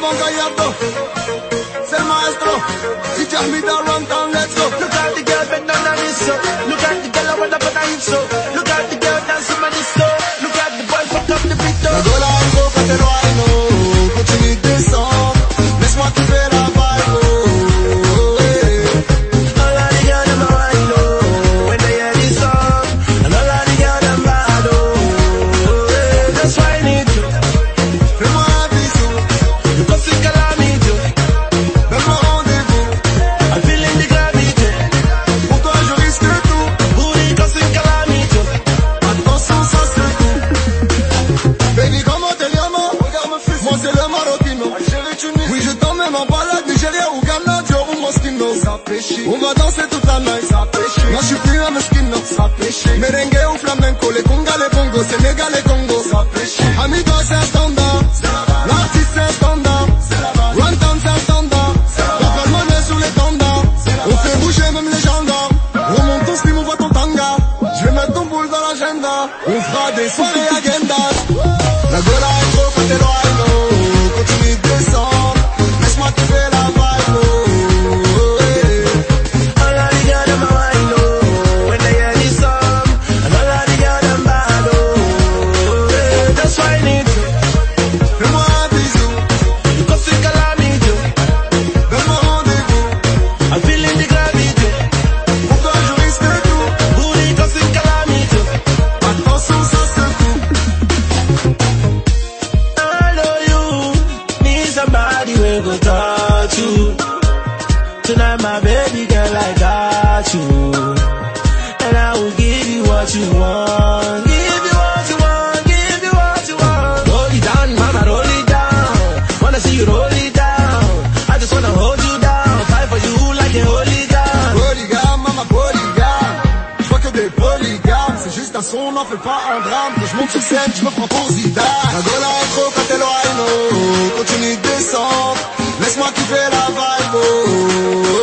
Iván Gallardo, ser maestro y Moi c'est le Marocchino. Oui, je t'emmène en balade, Nigeria ou Ghana, Dior ou Moschino. On va danser toute la night. Moi je suis plus un mesquino. Merengue ou flamenco, les congas, les bongos, Sénégal et Congo. Amigo, c'est un standard. L'artiste c'est un standard. Run down, c'est un standard. La bonne monnaie sous les tendards. On fait bouger même les gendarmes. Remonte ton slip, on voit ton tanga. Je vais mettre ton boule dans l'agenda. On fera des soirées agendas. Somebody who go touch you. Tonight, my baby girl, I got you, and I will give you what you want. Give you what you want. Give you what you want. Roll it down, mama, roll it down. Wanna see you roll it down. I just wanna hold you down, fight for you like a hooligan. Polygame, maman polygame. Je vois que des polygames. C'est juste un son, n'en fais pas un drame. Que je monte sur scène, je me prends pour Zidane. La gola est trop quand elle wine continue de descendre. Laisse-moi kiffer la vibe. Oh.